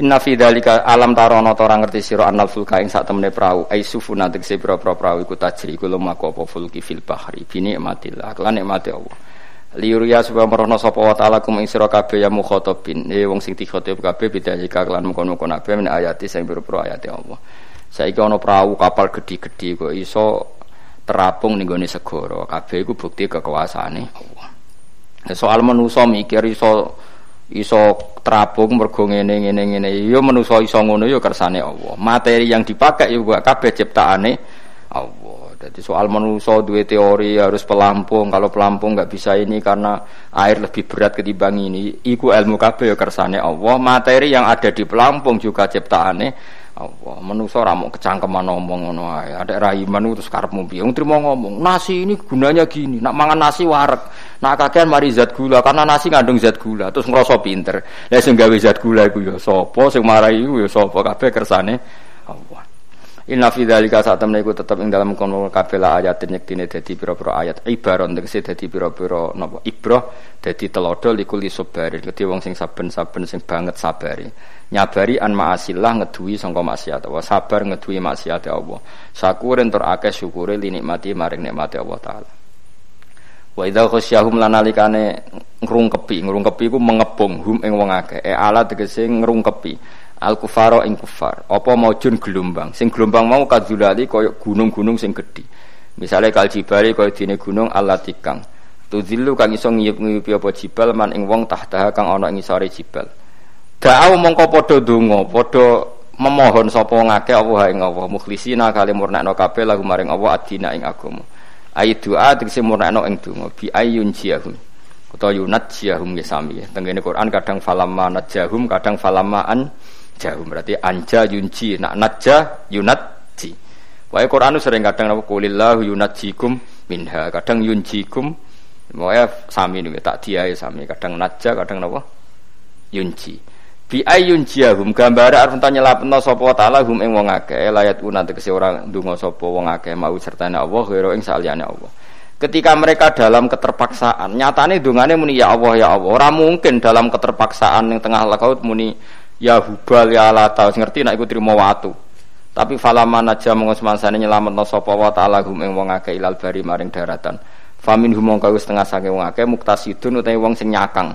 Inna fi alam tarono ta ora ngerti sira annal fulka ing sak temene prau ai sufuna tegese pira-pira prau iku tajri iku lumaku apa fulki fil bahri bi nikmatillah lan nikmati Allah. Liuria supaya merono sapa wa taala kum ing sira kabeh ya mukhatabin. Eh wong sing dikhatib kabeh bidzalika lan mengkono-kono kabeh min ayati sing pira-pira ayate Allah. Saiki ana prau kapal gedhi-gedhi kok iso terapung ning gone segara. Kabeh iku bukti kekuasaane Allah. Soal manusa mikir iso iso terapung mergo ngene ngene ngene. Ya manusa iso ngono ya kersane Allah. Materi yang dipakai juga kabeh ciptaane Allah. Jadi soal manusa duwe teori harus pelampung. Kalau pelampung nggak bisa ini karena air lebih berat ketimbang ini. Iku ilmu kabeh ya kersane Allah. Materi yang ada di pelampung juga ciptaane Allah. Manusa ora mau kecangkeman ngomong ngono ae. Ada raiman terus karepmu piye? Trimo ngomong nasi ini gunanya gini. Nak mangan nasi warek nak kakean mari zat gula karena nasi ngandung zat gula terus ngerasa pinter. Lha sing gawe zat gula iku ya sapa sing marai iku ya sapa kabeh kersane Allah. Inna fi dzalika satamna iku tetep ing dalam kono kabeh ayat nyektine dadi pira-pira ayat ibaron tegese dadi pira-pira napa ibrah dadi telodo likuli sabar kedhe wong sing saben-saben sing banget sabari. Nyabari an ma'asillah ngeduwi sangka maksiat Allah. Sabar ngeduwi maksiat Allah. Syukurin tur akeh syukure li nikmati maring nikmati Allah taala Wa idza khasyahum lanalikane ngrungkepi, ngrungkepi iku mengebung hum ing wong akeh. E ala tegese ngrungkepi. Al kufaro ing kufar. Apa maujun gelombang? Sing gelombang mau kadzulali kaya gunung-gunung sing gedhi. Misale kal jibali kaya dene gunung alatikang tudzilu kang iso ngiyup-ngiyupi apa jibal man ing wong tahta kang ana ing isore jibal. Da'au mongko padha donga padha memohon sapa ngake Allah ing Allah. Mukhlisina kali murnakno kabeh lagu maring Allah adina ing agama ayi doa tegese murnakno ing donga. Bi ayun jiyahum. Utawa yunat jiyahum ya sami. Tengene Quran kadang falamma najahum kadang falamaan jauh berarti anja yunji nak naja yunatji Wae Quran sering kadang apa? Kulillahu yunatjikum minha. Kadang yunjikum Wae sami nih tak dia sami. Kadang naja kadang apa? Yunji bi ayunjiyahum gambare arep nyelapno sapa taala hum ing wong akeh layat una tegese ora ndonga sapa wong akeh mau sertane Allah kira ing saliyane Allah. Ketika mereka dalam keterpaksaan nyatane dungane muni ya Allah ya Allah. Ora mungkin dalam keterpaksaan yang tengah laut muni ya hubal ya lata ngerti nak iku trimo watu. Tapi falaman aja mengusmansane nyelametno sapa wa taala hum ing wong akeh ilal bari maring daratan. Famin hum mongko setengah sange wong akeh muktasidun utawi wong sing nyakang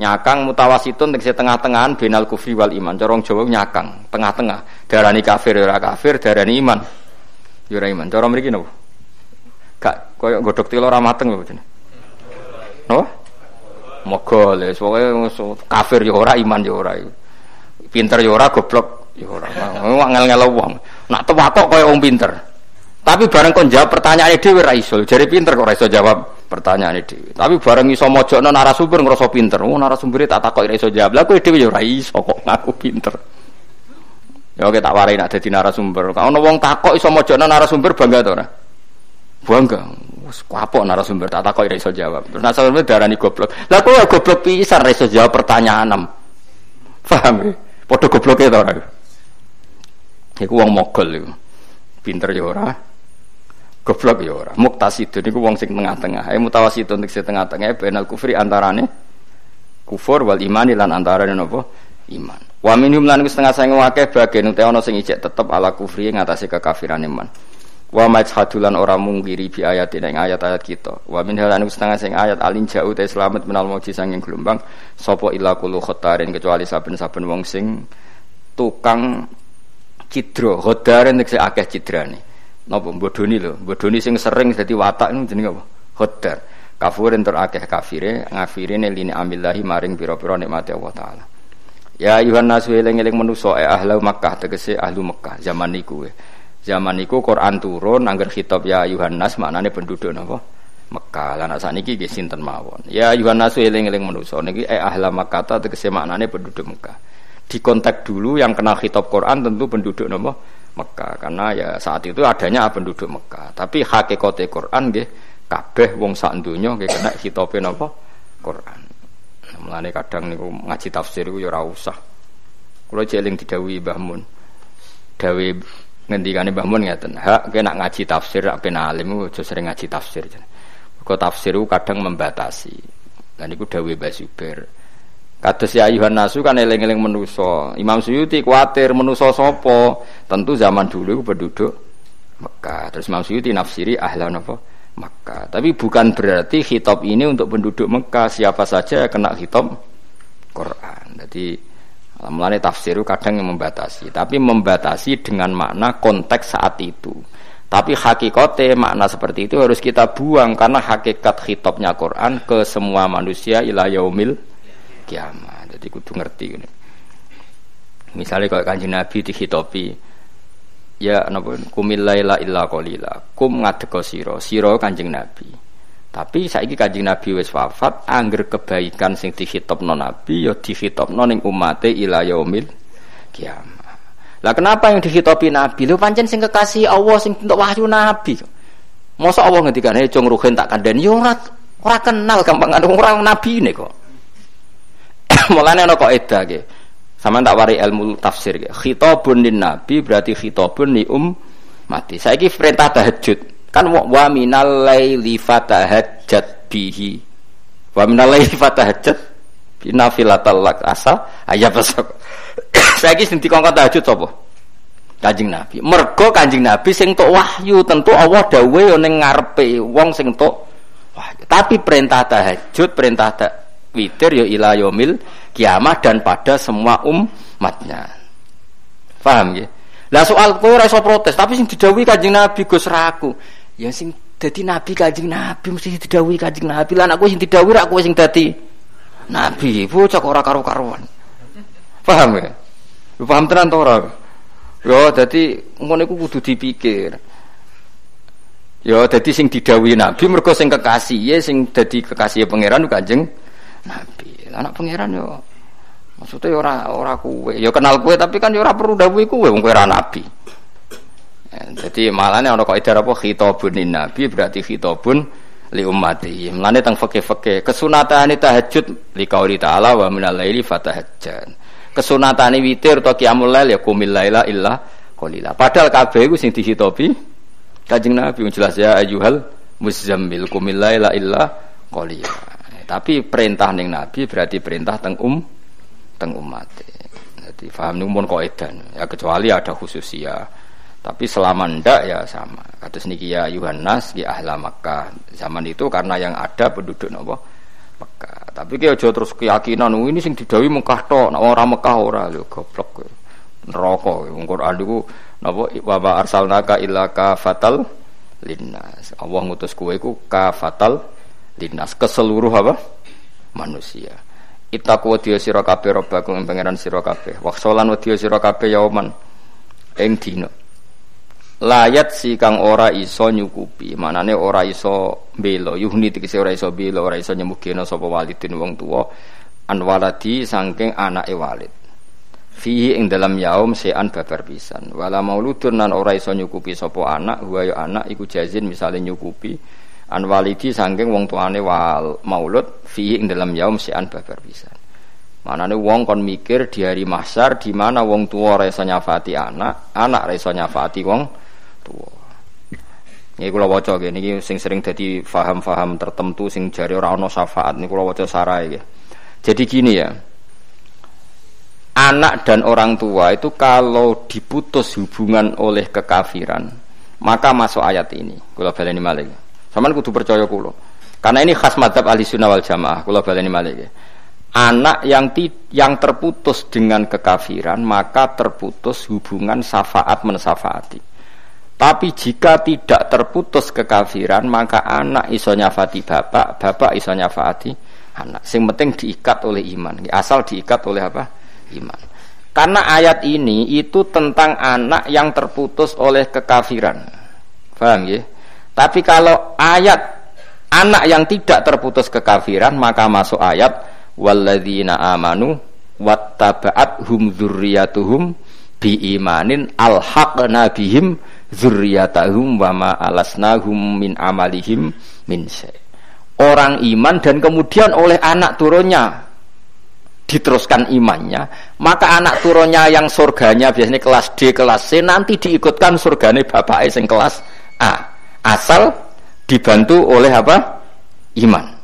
nyakang mutawasitun tegese tengah-tengahan benal kufri wal iman. Corong Jawa nyakang tengah-tengah. Darani kafir ora kafir darani iman. Yo ora iman. Cara mriki nopo gak koyo godhok tilo ora mateng lho jenenge mogol ya pokoke kafir yo ora iman yo ora. Pinter ya ora goblok ya ora. Ngel-ngel wong. Nak tewakok kaya wong pinter. Tapi bareng kon jawab pertanyaan dhewe ra iso. Jare pinter kok ora iso jawab pertanyaan dhewe. Tapi bareng iso narasumber ngrasa pinter. Oh narasumber tak takok iso jawab. Lah kowe dhewe ya ora iso kok ngaku pinter. Ya oke tak warai nak dadi narasumber. Kalau wong takok iso mojokno narasumber bangga to ora? Bangga. Wes kapok narasumber tak takok iso jawab. Terus narasumber darani goblok. Lah kowe goblok pisan iso jawab pertanyaan. Paham ya? Padha gobloke to ora. Iku wong mogol iku. Pinter ya ora. Goblok ya ora. Muktasidun iku wong sing tengah-tengah. Ae mutawasidun sing tengah-tengah benal kufri antarane kufur wal imani lan antarane napa? Iman. Wa minhum lan setengah sing akeh bagian uta ana sing ijek tetep ala kufri ngatasi kekafiran iman. Wa majhadulan ora mungkiri bi ayat ing ayat-ayat kita. Wa min halan setengah sing ayat alin jauh te selamat menal mauji sanging gelombang sapa illa kullu khotarin kecuali saben-saben wong sing tukang cidra khodarin nek akeh cidrane. Napa bodoni lho, bodoni sing sering dadi watak niku jenenge apa? Khodar. Kafur entur akeh kafire ngafirine lini amillahi maring pira-pira nikmate Allah taala. Ya ayuhan nasu eling-eling manusa e ahlu Makkah tegese ahlu Makkah zaman niku. We. Zaman niku Quran turun angger khitab ya Yohanes maknane penduduk napa? Mekah. Lah nek saniki nggih sinten mawon. Ya Yohanes eling-eling manusa niki eh ahla Makkah tegese maknane penduduk Mekah. Di konteks dulu yang kena khitab Quran tentu penduduk napa? Mekah karena ya saat itu adanya penduduk Mekah. Tapi hakikate Quran nggih kabeh wong sak donya nggih kena khitabe napa? Quran. Mulane kadang niku ngaji tafsir iku ya ora usah. Kula jeling didhawuhi Mbah Mun. Dawe ngendikane Mbah Mun ngeten, hak kena ngaji tafsir rak ben alim aja sering ngaji tafsir. Kok tafsir kadang membatasi. Dan iku dawuh Mbah Zubair. Kados ya ayuhan nasu kan eling-eling menuso. Imam Suyuti kuatir menuso sopo. Tentu zaman dulu penduduk Mekah. Terus Imam Suyuti nafsiri ahlan apa? Mekah. Tapi bukan berarti khitab ini untuk penduduk Mekah. Siapa saja kena khitab Quran. Jadi mulai tafsir kadang yang membatasi. Tapi membatasi dengan makna konteks saat itu. Tapi hakikatnya makna seperti itu harus kita buang karena hakikat khitabnya Quran ke semua manusia ila yaumil kiamat. Jadi kudu ngerti ini. Misalnya kalau kanji Nabi dikhitabi ya napa kumil laila illa qalila. Kum ngadeka sira, sira Kanjeng Nabi. Tapi saiki Kanjeng Nabi wis wafat, angger kebaikan sing dikhitobno Nabi ya dikhitobno ning umate ila yaumil kiamat. Lah kenapa yang dihitopi Nabi? Lu pancen sing kekasih Allah sing untuk wahyu Nabi. Masa Allah ngendikan, "Hei cung ruhin tak kandhani." Ya ora ora kenal gampang ora nabi ini kok. Mulane ana kok edah ge. Sama tak wari ilmu tafsir ge. Khitabun lin nabi berarti khitabun li um mati. Saiki perintah tahajud. Kan wa minal laili fatahajjat bihi. Wa minal laili fatahajjat binafilatal lak asa ayat besok. Saiki sing dikongkon tahajud sapa? Kanjeng Nabi. Mergo Kanjeng Nabi sing tok wahyu, tentu Allah dawuhe ning ngarepe wong sing tok wahyu. Tapi perintah tahajud, perintah ta witir yo ila yaumil kiamat dan pada semua umatnya. Paham ya? Lah soal kowe ora protes, tapi sing didhawuhi Kanjeng Nabi Gus Raku. Ya sing dadi nabi Kanjeng Nabi mesti didhawuhi Kanjeng Nabi. Lah aku sing didhawuhi ra kowe sing dadi nabi. Bocah ora karo-karuan. Paham ya? Lu paham tenan to ora? Yo dadi ngono iku kudu dipikir. Yo dadi sing didhawuhi Nabi mergo sing kekasih ya sing dadi kekasih pangeran Kanjeng Nabi. Anak pangeran yo maksudnya ora ora kuwe. Yo kenal kuwe tapi kan yo ora perlu dawuhi kuwe wong kowe ora nabi. Ya, jadi malahnya ono kaidah apa khitabun nabi berarti khitabun li ummati. Mulane teng fikih-fikih kesunatane tahajud li qauli ta'ala wa minal laili fatahajjan kesunatane witir atau qiyamul lail ya kumil laila illa qalila. Padahal kabeh iku sing dihitopi Kanjeng Nabi jelas ya ayyuhal muzammil kumil laila illa qalila. Tapi perintah ning Nabi berarti perintah teng um teng umat. Jadi paham ning mun kaidan. Ya kecuali ada khususia. Tapi selama ndak ya sama. Kata niki ya Yohanes di ahla Makkah. Zaman itu karena yang ada penduduk nopo Mekah. Tapi ki aja terus keyakinan oh, ini sing didawi Mekah tok, nek ora Mekah ora lho goblok. Neraka wong Quran iku napa wa ba arsalnaka illa. Allah ngutus kowe iku kafatal linnas ke seluruh apa? manusia. Itaku wadiya sira kabeh robbakum ing pangeran sira kabeh. Waksolan wadiya sira kabeh yauman. Ing dina. Layat si kang ora iso nyukupi. Manane ora iso belo yuhni tegese ora iso belo ora iso nyemugeno sapa walidin wong tuwa. An waladi saking anake walid. Fihi ing dalam yaum sean babar pisan. Wala mauludun nan ora iso nyukupi sapa anak huwa anak iku jazin misale nyukupi an walidi saking wong tuane wal maulud fihi ing dalam yaum sean babar pisan Manane wong kon mikir di hari mahsyar di mana wong tua ora iso anak, anak ora iso wong tua. Ini kula waca nggih niki sing sering jadi faham-faham tertentu sing jari ora ana syafaat niku kula waca sarai nggih. Jadi gini ya. Anak dan orang tua itu kalau diputus hubungan oleh kekafiran, maka masuk ayat ini. Kula baleni malih. Sampeyan kudu percaya kula. Karena ini khas madhab ahli sunnah wal jamaah. Kula baleni malih. Anak yang ti, yang terputus dengan kekafiran maka terputus hubungan syafaat mensafaati. Tapi jika tidak terputus kekafiran, maka anak iso nyafati bapak, bapak iso nyafati anak. Sing penting diikat oleh iman. Asal diikat oleh apa? Iman. Karena ayat ini itu tentang anak yang terputus oleh kekafiran. Paham ya? Tapi kalau ayat anak yang tidak terputus kekafiran, maka masuk ayat walladzina amanu wattaba'at hum dzurriyyatuhum biimanin alhaqna bihim zurriyatahum wa ma alasnahum min amalihim min Orang iman dan kemudian oleh anak turunnya diteruskan imannya, maka anak turunnya yang surganya biasanya kelas D, kelas C nanti diikutkan surganya bapak yang kelas A. Asal dibantu oleh apa? Iman.